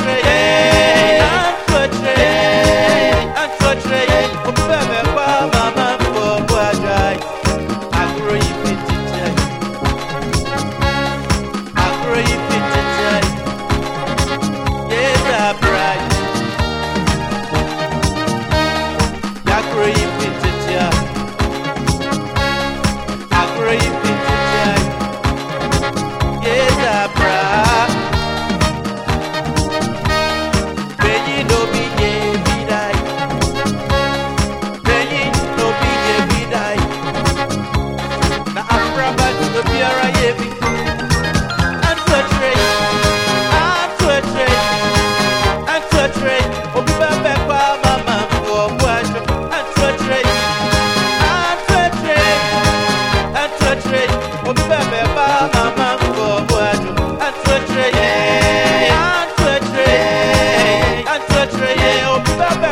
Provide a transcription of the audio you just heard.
Yeah. é optar